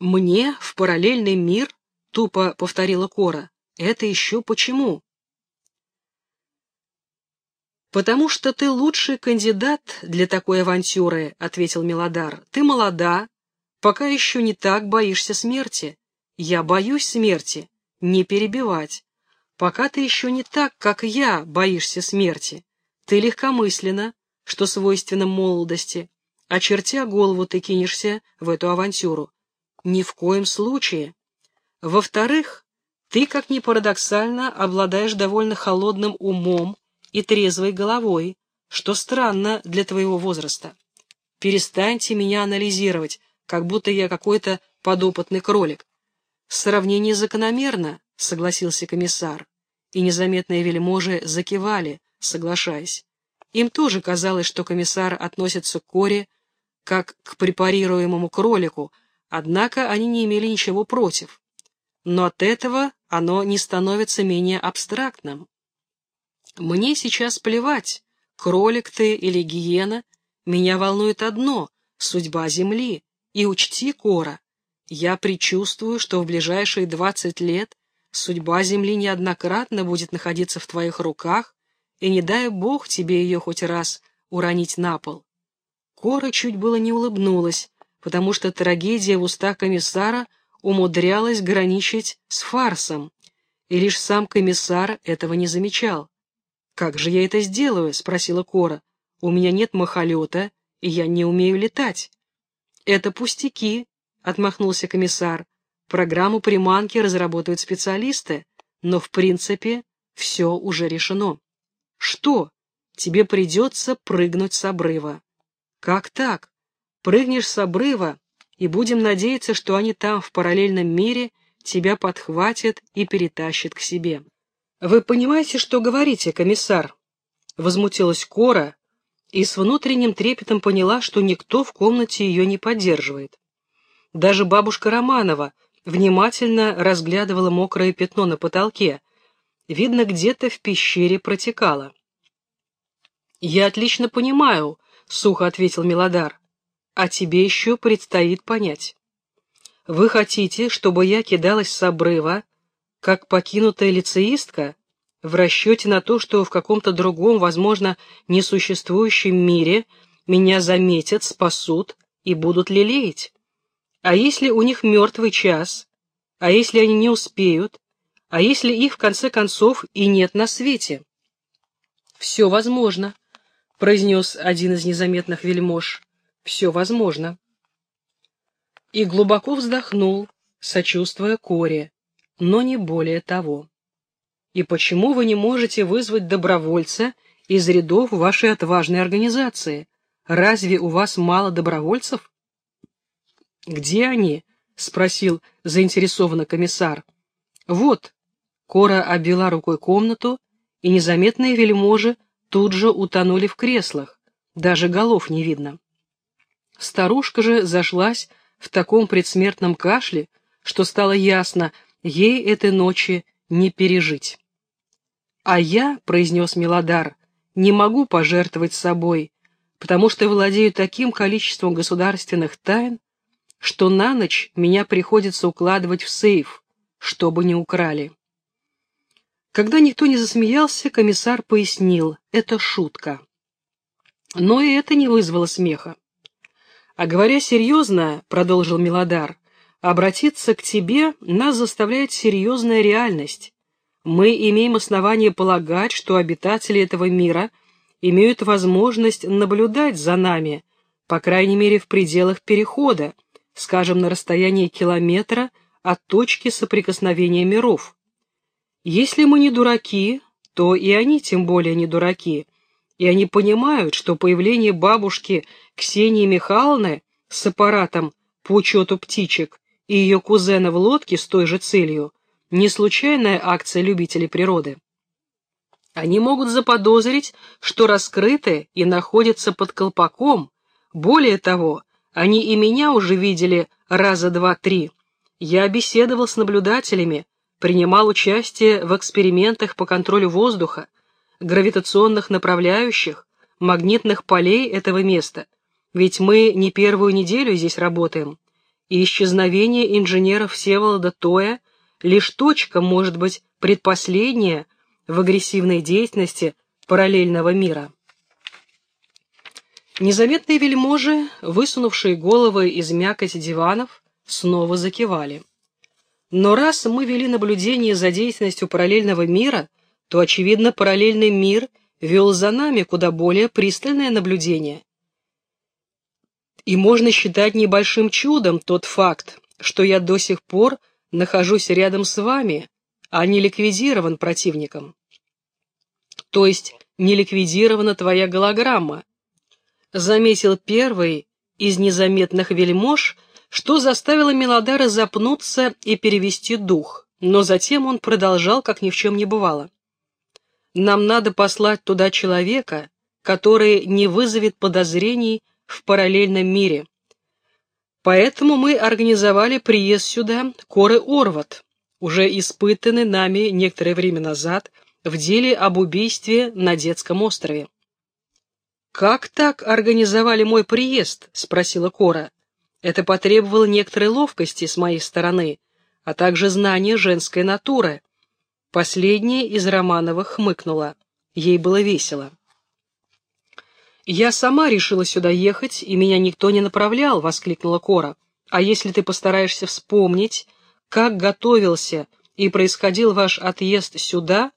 «Мне в параллельный мир?» — тупо повторила Кора. «Это еще почему?» «Потому что ты лучший кандидат для такой авантюры», — ответил Мелодар. «Ты молода, пока еще не так боишься смерти. Я боюсь смерти, не перебивать. Пока ты еще не так, как я, боишься смерти. Ты легкомысленно, что свойственно молодости. Очертя голову, ты кинешься в эту авантюру. Ни в коем случае. Во-вторых, ты, как ни парадоксально, обладаешь довольно холодным умом и трезвой головой, что странно для твоего возраста. Перестаньте меня анализировать, как будто я какой-то подопытный кролик. Сравнение закономерно, согласился комиссар, и незаметные вельможи закивали, соглашаясь. Им тоже казалось, что комиссар относится к Коре как к препарируемому кролику, однако они не имели ничего против. Но от этого оно не становится менее абстрактным. Мне сейчас плевать, кролик ты или гиена, меня волнует одно — судьба Земли, и учти, Кора, я предчувствую, что в ближайшие двадцать лет судьба Земли неоднократно будет находиться в твоих руках, и не дай Бог тебе ее хоть раз уронить на пол. Кора чуть было не улыбнулась, потому что трагедия в устах комиссара умудрялась граничить с фарсом, и лишь сам комиссар этого не замечал. «Как же я это сделаю?» — спросила Кора. «У меня нет махолета, и я не умею летать». «Это пустяки», — отмахнулся комиссар. «Программу приманки разработают специалисты, но, в принципе, все уже решено». «Что? Тебе придется прыгнуть с обрыва». Как так? Прыгнешь с обрыва, и будем надеяться, что они там, в параллельном мире, тебя подхватят и перетащат к себе. Вы понимаете, что говорите, комиссар? Возмутилась Кора и с внутренним трепетом поняла, что никто в комнате ее не поддерживает. Даже бабушка Романова внимательно разглядывала мокрое пятно на потолке. Видно, где-то в пещере протекало. «Я отлично понимаю», — сухо ответил Милодар. «А тебе еще предстоит понять. Вы хотите, чтобы я кидалась с обрыва, как покинутая лицеистка, в расчете на то, что в каком-то другом, возможно, несуществующем мире меня заметят, спасут и будут лелеять? А если у них мертвый час? А если они не успеют? А если их, в конце концов, и нет на свете? Все возможно. — произнес один из незаметных вельмож. «Все возможно». И глубоко вздохнул, сочувствуя Коре, но не более того. «И почему вы не можете вызвать добровольца из рядов вашей отважной организации? Разве у вас мало добровольцев?» «Где они?» — спросил заинтересованный комиссар. «Вот». Кора обвела рукой комнату, и незаметные вельможи тут же утонули в креслах, даже голов не видно. Старушка же зашлась в таком предсмертном кашле, что стало ясно, ей этой ночи не пережить. «А я», — произнес Милодар, — «не могу пожертвовать собой, потому что владею таким количеством государственных тайн, что на ночь меня приходится укладывать в сейф, чтобы не украли». Когда никто не засмеялся, комиссар пояснил — это шутка. Но и это не вызвало смеха. «А говоря серьезно, — продолжил Милодар, — обратиться к тебе нас заставляет серьезная реальность. Мы имеем основание полагать, что обитатели этого мира имеют возможность наблюдать за нами, по крайней мере в пределах перехода, скажем, на расстоянии километра от точки соприкосновения миров. Если мы не дураки, то и они тем более не дураки, и они понимают, что появление бабушки Ксении Михайловны с аппаратом по учету птичек и ее кузена в лодке с той же целью не случайная акция любителей природы. Они могут заподозрить, что раскрыты и находятся под колпаком. Более того, они и меня уже видели раза два-три. Я беседовал с наблюдателями, принимал участие в экспериментах по контролю воздуха, гравитационных направляющих, магнитных полей этого места, ведь мы не первую неделю здесь работаем, и исчезновение инженера Всеволода Тоя лишь точка, может быть, предпоследняя в агрессивной деятельности параллельного мира. Незаметные вельможи, высунувшие головы из мякоти диванов, снова закивали. Но раз мы вели наблюдение за деятельностью параллельного мира, то, очевидно, параллельный мир вел за нами куда более пристальное наблюдение. И можно считать небольшим чудом тот факт, что я до сих пор нахожусь рядом с вами, а не ликвидирован противником. То есть не ликвидирована твоя голограмма, заметил первый из незаметных вельмож, что заставило Мелодара запнуться и перевести дух, но затем он продолжал, как ни в чем не бывало. «Нам надо послать туда человека, который не вызовет подозрений в параллельном мире. Поэтому мы организовали приезд сюда Коры Орват, уже испытанный нами некоторое время назад в деле об убийстве на детском острове. «Как так организовали мой приезд?» — спросила Кора. Это потребовало некоторой ловкости с моей стороны, а также знания женской натуры. Последняя из Романовых хмыкнула. Ей было весело. «Я сама решила сюда ехать, и меня никто не направлял», — воскликнула Кора. «А если ты постараешься вспомнить, как готовился и происходил ваш отъезд сюда,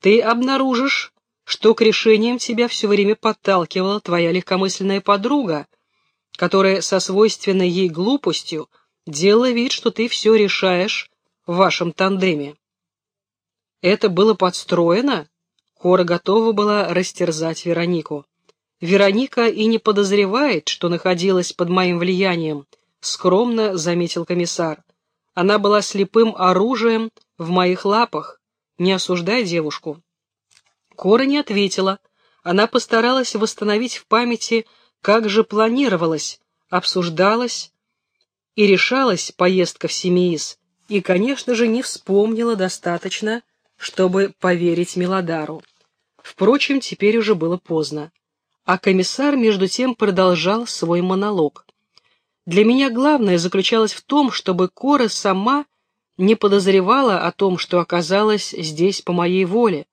ты обнаружишь, что к решениям тебя все время подталкивала твоя легкомысленная подруга, которая со свойственной ей глупостью делала вид, что ты все решаешь в вашем тандеме. Это было подстроено? Кора готова была растерзать Веронику. Вероника и не подозревает, что находилась под моим влиянием, скромно заметил комиссар. Она была слепым оружием в моих лапах. Не осуждай девушку. Кора не ответила. Она постаралась восстановить в памяти как же планировалось, обсуждалось и решалась поездка в Семиис, и, конечно же, не вспомнила достаточно, чтобы поверить Мелодару. Впрочем, теперь уже было поздно. А комиссар, между тем, продолжал свой монолог. Для меня главное заключалось в том, чтобы Кора сама не подозревала о том, что оказалась здесь по моей воле.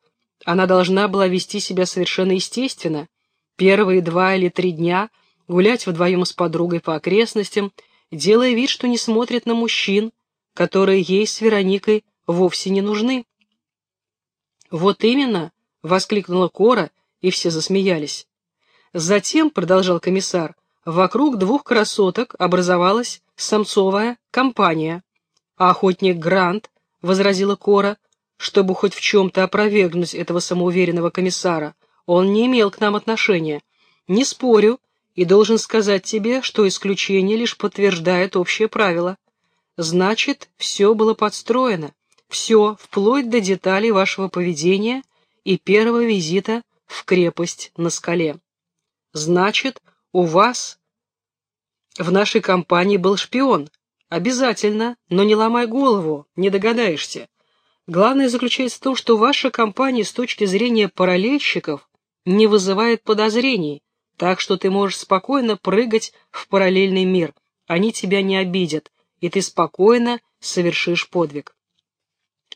Она должна была вести себя совершенно естественно, первые два или три дня гулять вдвоем с подругой по окрестностям, делая вид, что не смотрит на мужчин, которые ей с Вероникой вовсе не нужны. «Вот именно!» — воскликнула Кора, и все засмеялись. Затем, — продолжал комиссар, — вокруг двух красоток образовалась самцовая компания. А охотник Грант, — возразила Кора, чтобы хоть в чем-то опровергнуть этого самоуверенного комиссара, он не имел к нам отношения. Не спорю и должен сказать тебе, что исключение лишь подтверждает общее правило. Значит, все было подстроено. Все, вплоть до деталей вашего поведения и первого визита в крепость на скале. Значит, у вас в нашей компании был шпион. Обязательно, но не ломай голову, не догадаешься. Главное заключается в том, что ваша компания с точки зрения параллельщиков не вызывает подозрений, так что ты можешь спокойно прыгать в параллельный мир. Они тебя не обидят, и ты спокойно совершишь подвиг.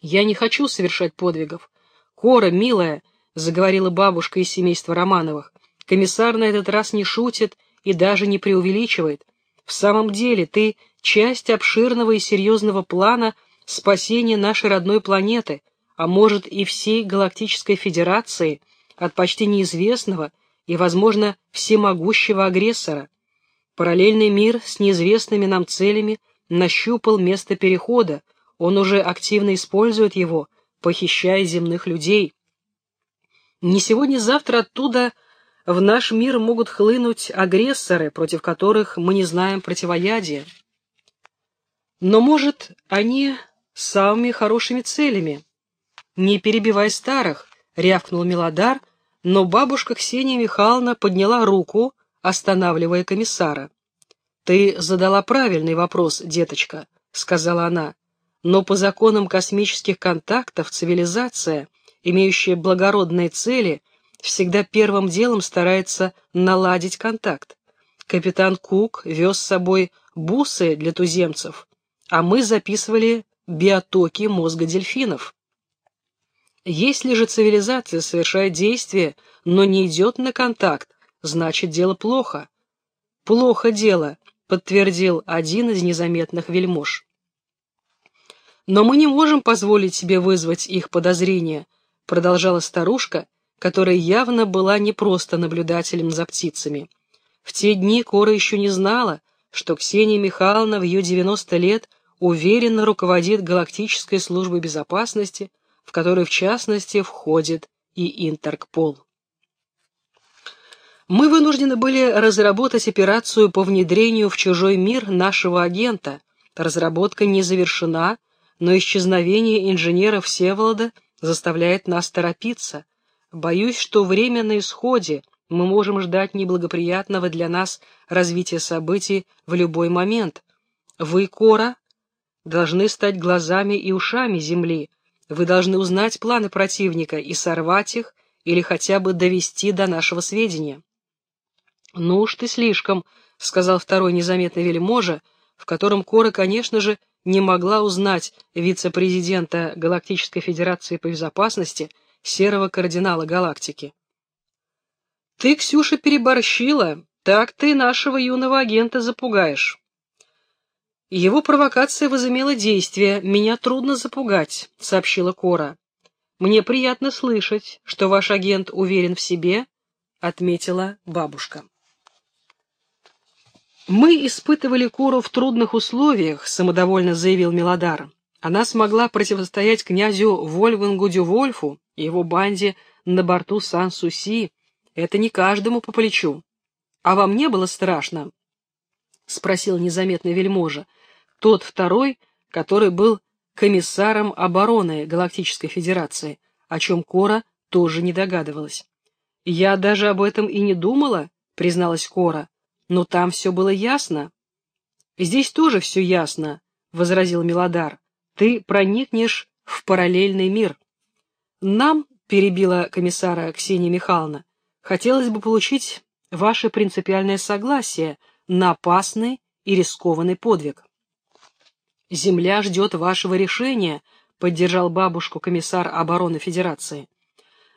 Я не хочу совершать подвигов. Кора, милая, заговорила бабушка из семейства Романовых, комиссар на этот раз не шутит и даже не преувеличивает. В самом деле ты часть обширного и серьезного плана спасения нашей родной планеты, а может и всей Галактической Федерации, от почти неизвестного и, возможно, всемогущего агрессора. Параллельный мир с неизвестными нам целями нащупал место перехода, он уже активно использует его, похищая земных людей. Не сегодня-завтра оттуда в наш мир могут хлынуть агрессоры, против которых мы не знаем противоядия. Но, может, они самыми хорошими целями. Не перебивай старых, рявкнул Милодар, но бабушка Ксения Михайловна подняла руку, останавливая комиссара. «Ты задала правильный вопрос, деточка», — сказала она, «но по законам космических контактов цивилизация, имеющая благородные цели, всегда первым делом старается наладить контакт. Капитан Кук вез с собой бусы для туземцев, а мы записывали биотоки мозга дельфинов. Если же цивилизация совершает действие, но не идет на контакт, значит дело плохо. Плохо дело, подтвердил один из незаметных вельмож. Но мы не можем позволить себе вызвать их подозрения, продолжала старушка, которая явно была не просто наблюдателем за птицами. В те дни Кора еще не знала, что Ксения Михайловна в ее 90 лет уверенно руководит Галактической службой безопасности, в которой в частности входит и Интеркпол. Мы вынуждены были разработать операцию по внедрению в чужой мир нашего агента. Разработка не завершена, но исчезновение инженера Всеволода заставляет нас торопиться. Боюсь, что время на исходе, мы можем ждать неблагоприятного для нас развития событий в любой момент. Вы, Кора, должны стать глазами и ушами Земли. Вы должны узнать планы противника и сорвать их, или хотя бы довести до нашего сведения. «Ну уж ты слишком», — сказал второй незаметный вельможа, в котором Кора, конечно же, не могла узнать вице-президента Галактической Федерации по безопасности, серого кардинала галактики. «Ты, Ксюша, переборщила, так ты нашего юного агента запугаешь». «Его провокация возымела действие, меня трудно запугать», — сообщила Кора. «Мне приятно слышать, что ваш агент уверен в себе», — отметила бабушка. «Мы испытывали Кору в трудных условиях», — самодовольно заявил Мелодар. Она смогла противостоять князю Вольвангу Дювольфу и его банде на борту Сан-Суси. Это не каждому по плечу. А вам не было страшно? — спросил незаметный вельможа. Тот второй, который был комиссаром обороны Галактической Федерации, о чем Кора тоже не догадывалась. «Я даже об этом и не думала», — призналась Кора. Но там все было ясно. Здесь тоже все ясно, — возразил Милодар. Ты проникнешь в параллельный мир. Нам, — перебила комиссара Ксения Михайловна, — хотелось бы получить ваше принципиальное согласие на опасный и рискованный подвиг. «Земля ждет вашего решения», — поддержал бабушку комиссар обороны Федерации.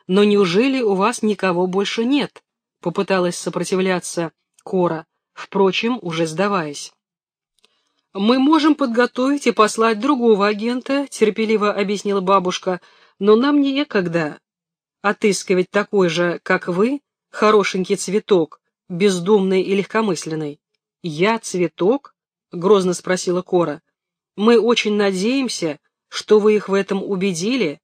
«Но неужели у вас никого больше нет?» — попыталась сопротивляться Кора, впрочем, уже сдаваясь. «Мы можем подготовить и послать другого агента», — терпеливо объяснила бабушка, «но нам некогда отыскивать такой же, как вы, хорошенький цветок, бездумный и легкомысленный». «Я цветок?» — грозно спросила Кора. «Мы очень надеемся, что вы их в этом убедили.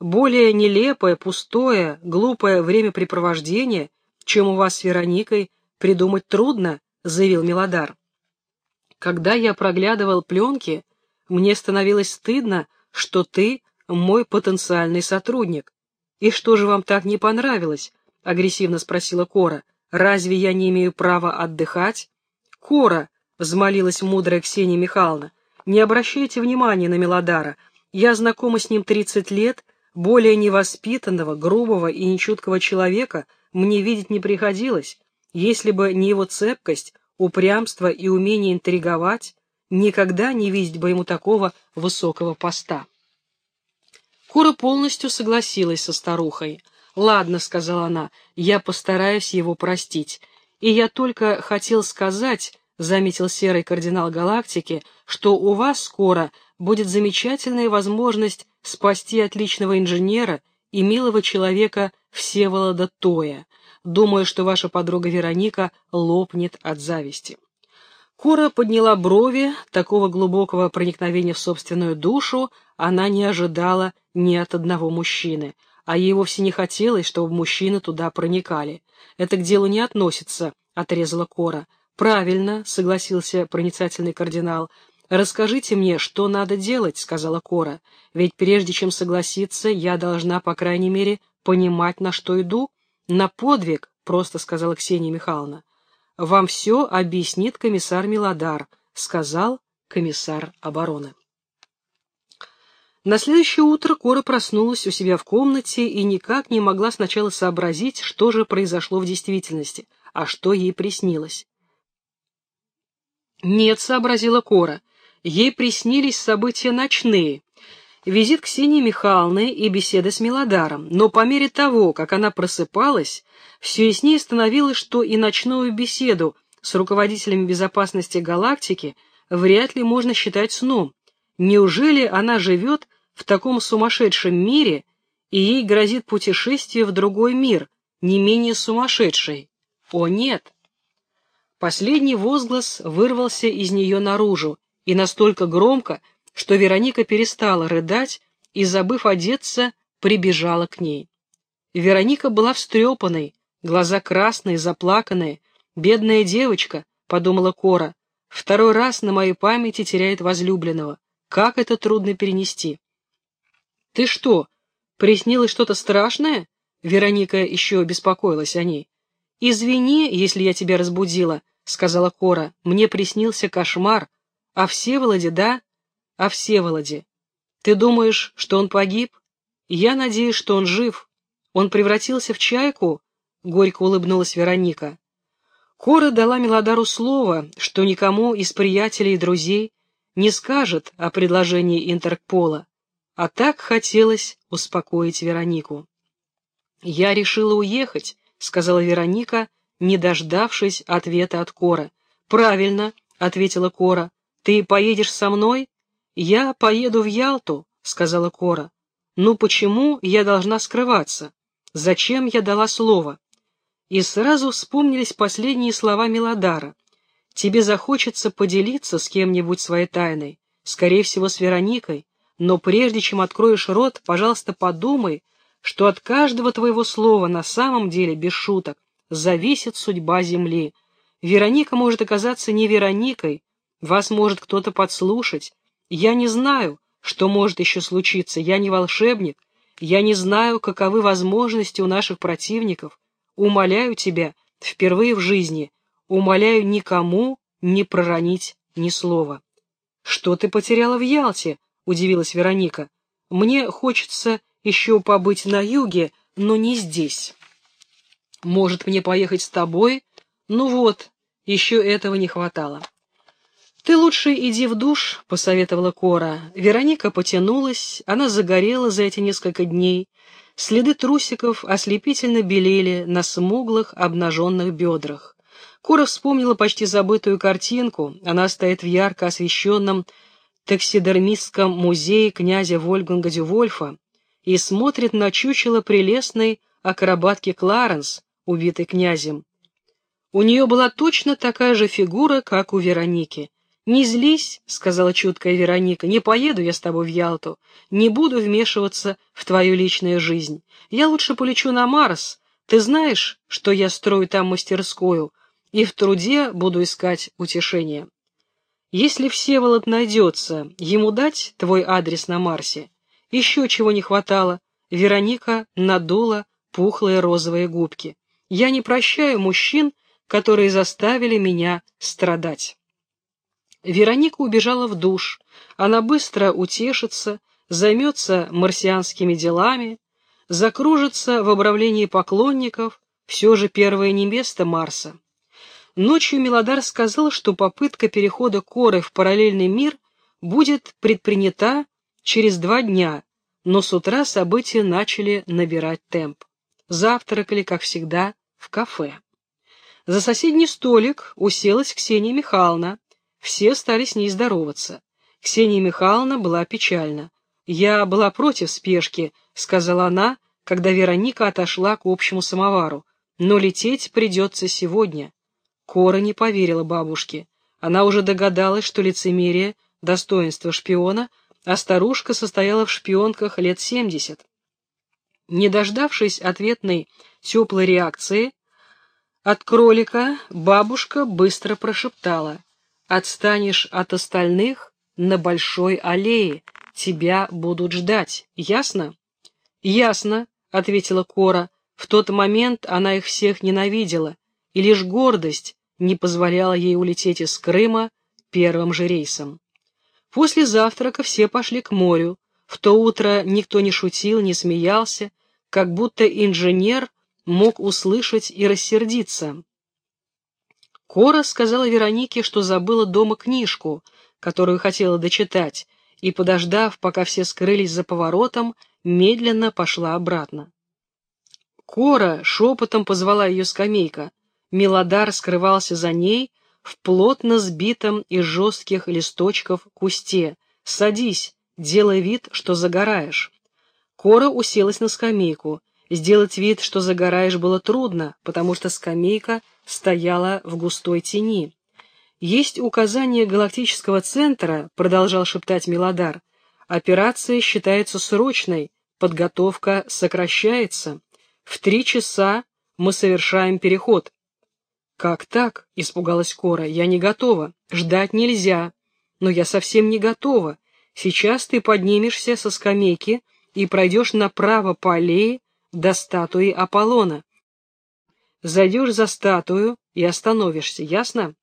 Более нелепое, пустое, глупое времяпрепровождение, чем у вас с Вероникой, придумать трудно», — заявил Милодар. «Когда я проглядывал пленки, мне становилось стыдно, что ты мой потенциальный сотрудник. И что же вам так не понравилось?» — агрессивно спросила Кора. «Разве я не имею права отдыхать?» «Кора», — взмолилась мудрая Ксения Михайловна, — «не обращайте внимания на Милодара. Я знакома с ним тридцать лет, более невоспитанного, грубого и нечуткого человека мне видеть не приходилось. Если бы не его цепкость, упрямство и умение интриговать, никогда не видеть бы ему такого высокого поста. Кура полностью согласилась со старухой. «Ладно», — сказала она, — «я постараюсь его простить. И я только хотел сказать, — заметил серый кардинал галактики, — что у вас скоро будет замечательная возможность спасти отличного инженера и милого человека Всеволода Тоя. Думаю, что ваша подруга Вероника лопнет от зависти. Кора подняла брови, такого глубокого проникновения в собственную душу она не ожидала ни от одного мужчины, а ей вовсе не хотелось, чтобы мужчины туда проникали. Это к делу не относится, — отрезала Кора. «Правильно», — согласился проницательный кардинал. «Расскажите мне, что надо делать», — сказала Кора. «Ведь прежде чем согласиться, я должна, по крайней мере, понимать, на что иду». «На подвиг», — просто сказала Ксения Михайловна. «Вам все объяснит комиссар Милодар», — сказал комиссар обороны. На следующее утро Кора проснулась у себя в комнате и никак не могла сначала сообразить, что же произошло в действительности, а что ей приснилось. Нет, сообразила Кора, ей приснились события ночные, визит Ксении Михайловны и беседы с Милодаром, но по мере того, как она просыпалась, все яснее становилось, что и ночную беседу с руководителями безопасности галактики вряд ли можно считать сном. Неужели она живет в таком сумасшедшем мире, и ей грозит путешествие в другой мир, не менее сумасшедший? О, нет! Последний возглас вырвался из нее наружу, и настолько громко, что Вероника перестала рыдать и, забыв одеться, прибежала к ней. Вероника была встрепанной, глаза красные, заплаканные. «Бедная девочка», — подумала Кора, — «второй раз на моей памяти теряет возлюбленного. Как это трудно перенести». «Ты что, приснилось что-то страшное?» Вероника еще беспокоилась о ней. «Извини, если я тебя разбудила», — сказала Кора. «Мне приснился кошмар. А Всеволоде, да? О Всеволоде. Ты думаешь, что он погиб? Я надеюсь, что он жив. Он превратился в чайку?» Горько улыбнулась Вероника. Кора дала Мелодару слово, что никому из приятелей и друзей не скажет о предложении Интерпола, а так хотелось успокоить Веронику. «Я решила уехать», — сказала Вероника, не дождавшись ответа от Кора. «Правильно», — ответила Кора. «Ты поедешь со мной?» «Я поеду в Ялту», — сказала Кора. «Ну почему я должна скрываться? Зачем я дала слово?» И сразу вспомнились последние слова Милодара. «Тебе захочется поделиться с кем-нибудь своей тайной, скорее всего, с Вероникой, но прежде чем откроешь рот, пожалуйста, подумай, что от каждого твоего слова на самом деле, без шуток, зависит судьба Земли. Вероника может оказаться не Вероникой, вас может кто-то подслушать, я не знаю, что может еще случиться, я не волшебник, я не знаю, каковы возможности у наших противников. Умоляю тебя, впервые в жизни, умоляю никому не проронить ни слова. «Что ты потеряла в Ялте?» — удивилась Вероника. «Мне хочется еще побыть на юге, но не здесь. Может, мне поехать с тобой? Ну вот, еще этого не хватало». «Ты лучше иди в душ», — посоветовала Кора. Вероника потянулась, она загорела за эти несколько дней. Следы трусиков ослепительно белели на смуглых, обнаженных бедрах. Кора вспомнила почти забытую картинку. Она стоит в ярко освещенном таксидермистском музее князя Вольганга Дювольфа и смотрит на чучело прелестной акробатки Кларенс, убитой князем. У нее была точно такая же фигура, как у Вероники. «Не злись», — сказала чуткая Вероника, — «не поеду я с тобой в Ялту, не буду вмешиваться в твою личную жизнь. Я лучше полечу на Марс. Ты знаешь, что я строю там мастерскую, и в труде буду искать утешение. Если Всеволод найдется, ему дать твой адрес на Марсе? Еще чего не хватало». Вероника надула пухлые розовые губки. «Я не прощаю мужчин, которые заставили меня страдать». Вероника убежала в душ. Она быстро утешится, займется марсианскими делами, закружится в обравлении поклонников, все же первое не место Марса. Ночью Мелодар сказал, что попытка перехода Коры в параллельный мир будет предпринята через два дня, но с утра события начали набирать темп. Завтракали, как всегда, в кафе. За соседний столик уселась Ксения Михайловна, все стали с ней здороваться. Ксения Михайловна была печальна. «Я была против спешки», — сказала она, когда Вероника отошла к общему самовару. «Но лететь придется сегодня». Кора не поверила бабушке. Она уже догадалась, что лицемерие — достоинство шпиона, а старушка состояла в шпионках лет семьдесят. Не дождавшись ответной теплой реакции, от кролика бабушка быстро прошептала — Отстанешь от остальных на большой аллее, тебя будут ждать, ясно? Ясно, ответила Кора. В тот момент она их всех ненавидела, и лишь гордость не позволяла ей улететь из Крыма первым же рейсом. После завтрака все пошли к морю. В то утро никто не шутил, не смеялся, как будто инженер мог услышать и рассердиться. Кора сказала Веронике, что забыла дома книжку, которую хотела дочитать, и, подождав, пока все скрылись за поворотом, медленно пошла обратно. Кора шепотом позвала ее скамейка. Милодар скрывался за ней в плотно сбитом из жестких листочков кусте. «Садись, делай вид, что загораешь». Кора уселась на скамейку. Сделать вид, что загораешь, было трудно, потому что скамейка стояла в густой тени. «Есть указание галактического центра», — продолжал шептать Милодар. «Операция считается срочной, подготовка сокращается. В три часа мы совершаем переход». «Как так?» — испугалась Кора. «Я не готова. Ждать нельзя. Но я совсем не готова. Сейчас ты поднимешься со скамейки и пройдешь направо по аллее до статуи Аполлона. Зайдешь за статую и остановишься, ясно?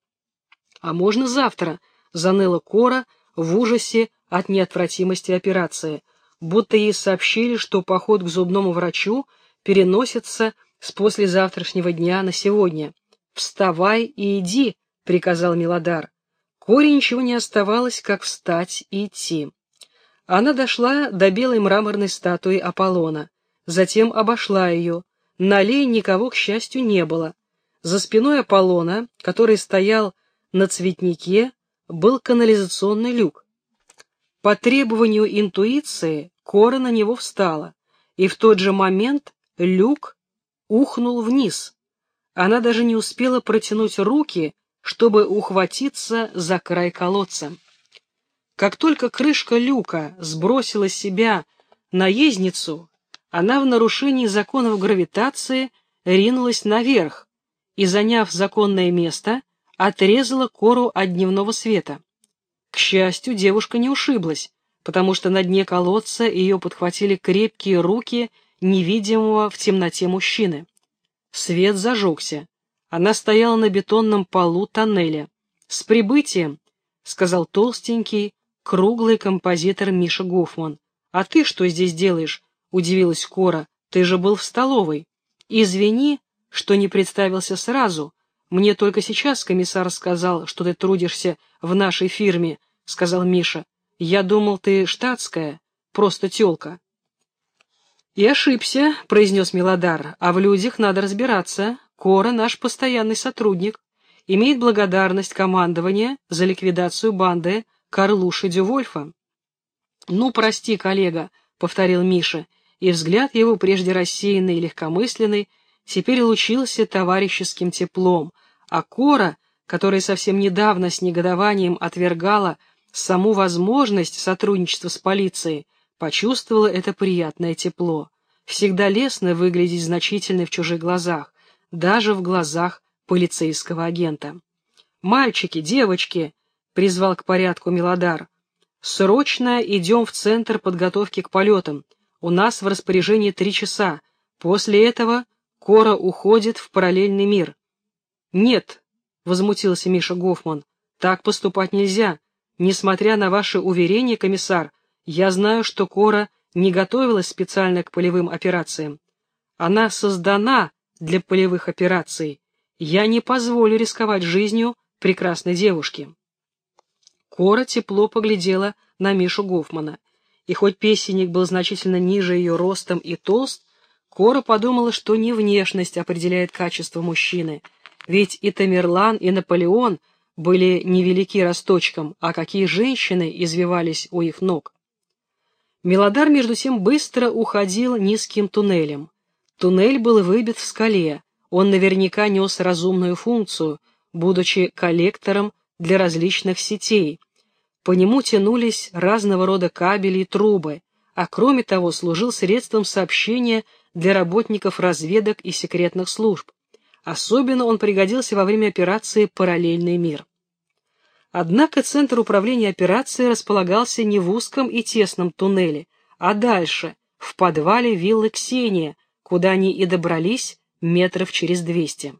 А можно завтра, заныла Кора в ужасе от неотвратимости операции, будто ей сообщили, что поход к зубному врачу переносится с послезавтрашнего дня на сегодня. «Вставай и иди», — приказал Милодар. Коре ничего не оставалось, как встать и идти. Она дошла до белой мраморной статуи Аполлона, затем обошла ее, на аллее никого, к счастью, не было. За спиной Аполлона, который стоял на цветнике, был канализационный люк. По требованию интуиции Кора на него встала, и в тот же момент люк ухнул вниз. Она даже не успела протянуть руки, чтобы ухватиться за край колодца. Как только крышка люка сбросила себя наездницу, она в нарушении законов гравитации ринулась наверх и, заняв законное место, отрезала кору от дневного света. К счастью, девушка не ушиблась, потому что на дне колодца ее подхватили крепкие руки невидимого в темноте мужчины. Свет зажегся. Она стояла на бетонном полу тоннеля. «С прибытием!» — сказал толстенький, круглый композитор Миша Гофман. «А ты что здесь делаешь?» — удивилась Кора. «Ты же был в столовой. Извини, что не представился сразу. Мне только сейчас комиссар сказал, что ты трудишься в нашей фирме», — сказал Миша. «Я думал, ты штатская, просто тёлка». «И ошибся», — произнес Милодар, — «а в людях надо разбираться. Кора наш постоянный сотрудник, имеет благодарность командования за ликвидацию банды Карлуши Дювольфа». «Ну, прости, коллега», — повторил Миша, — и взгляд его, прежде рассеянный и легкомысленный, теперь лучился товарищеским теплом, а Кора, которая совсем недавно с негодованием отвергала саму возможность сотрудничества с полицией, почувствовала это приятное тепло. Всегда лестно выглядеть значительной в чужих глазах, даже в глазах полицейского агента. «Мальчики, девочки!» — призвал к порядку Милодар. «Срочно идем в центр подготовки к полетам. У нас в распоряжении три часа. После этого Кора уходит в параллельный мир. Нет, возмутился Миша Гофман, так поступать нельзя. Несмотря на ваши уверения, комиссар, я знаю, что Кора не готовилась специально к полевым операциям. Она создана для полевых операций. Я не позволю рисковать жизнью прекрасной девушки. Кора тепло поглядела на Мишу Гофмана и хоть песенник был значительно ниже ее ростом и толст, Кора подумала, что не внешность определяет качество мужчины, ведь и Тамерлан, и Наполеон были невелики росточком, а какие женщины извивались у их ног. Мелодар, между тем, быстро уходил низким туннелем. Туннель был выбит в скале, он наверняка нес разумную функцию, будучи коллектором для различных сетей, по нему тянулись разного рода кабели и трубы, а кроме того служил средством сообщения для работников разведок и секретных служб. Особенно он пригодился во время операции «Параллельный мир». Однако центр управления операцией располагался не в узком и тесном туннеле, а дальше, в подвале виллы Ксения, куда они и добрались метров через двести.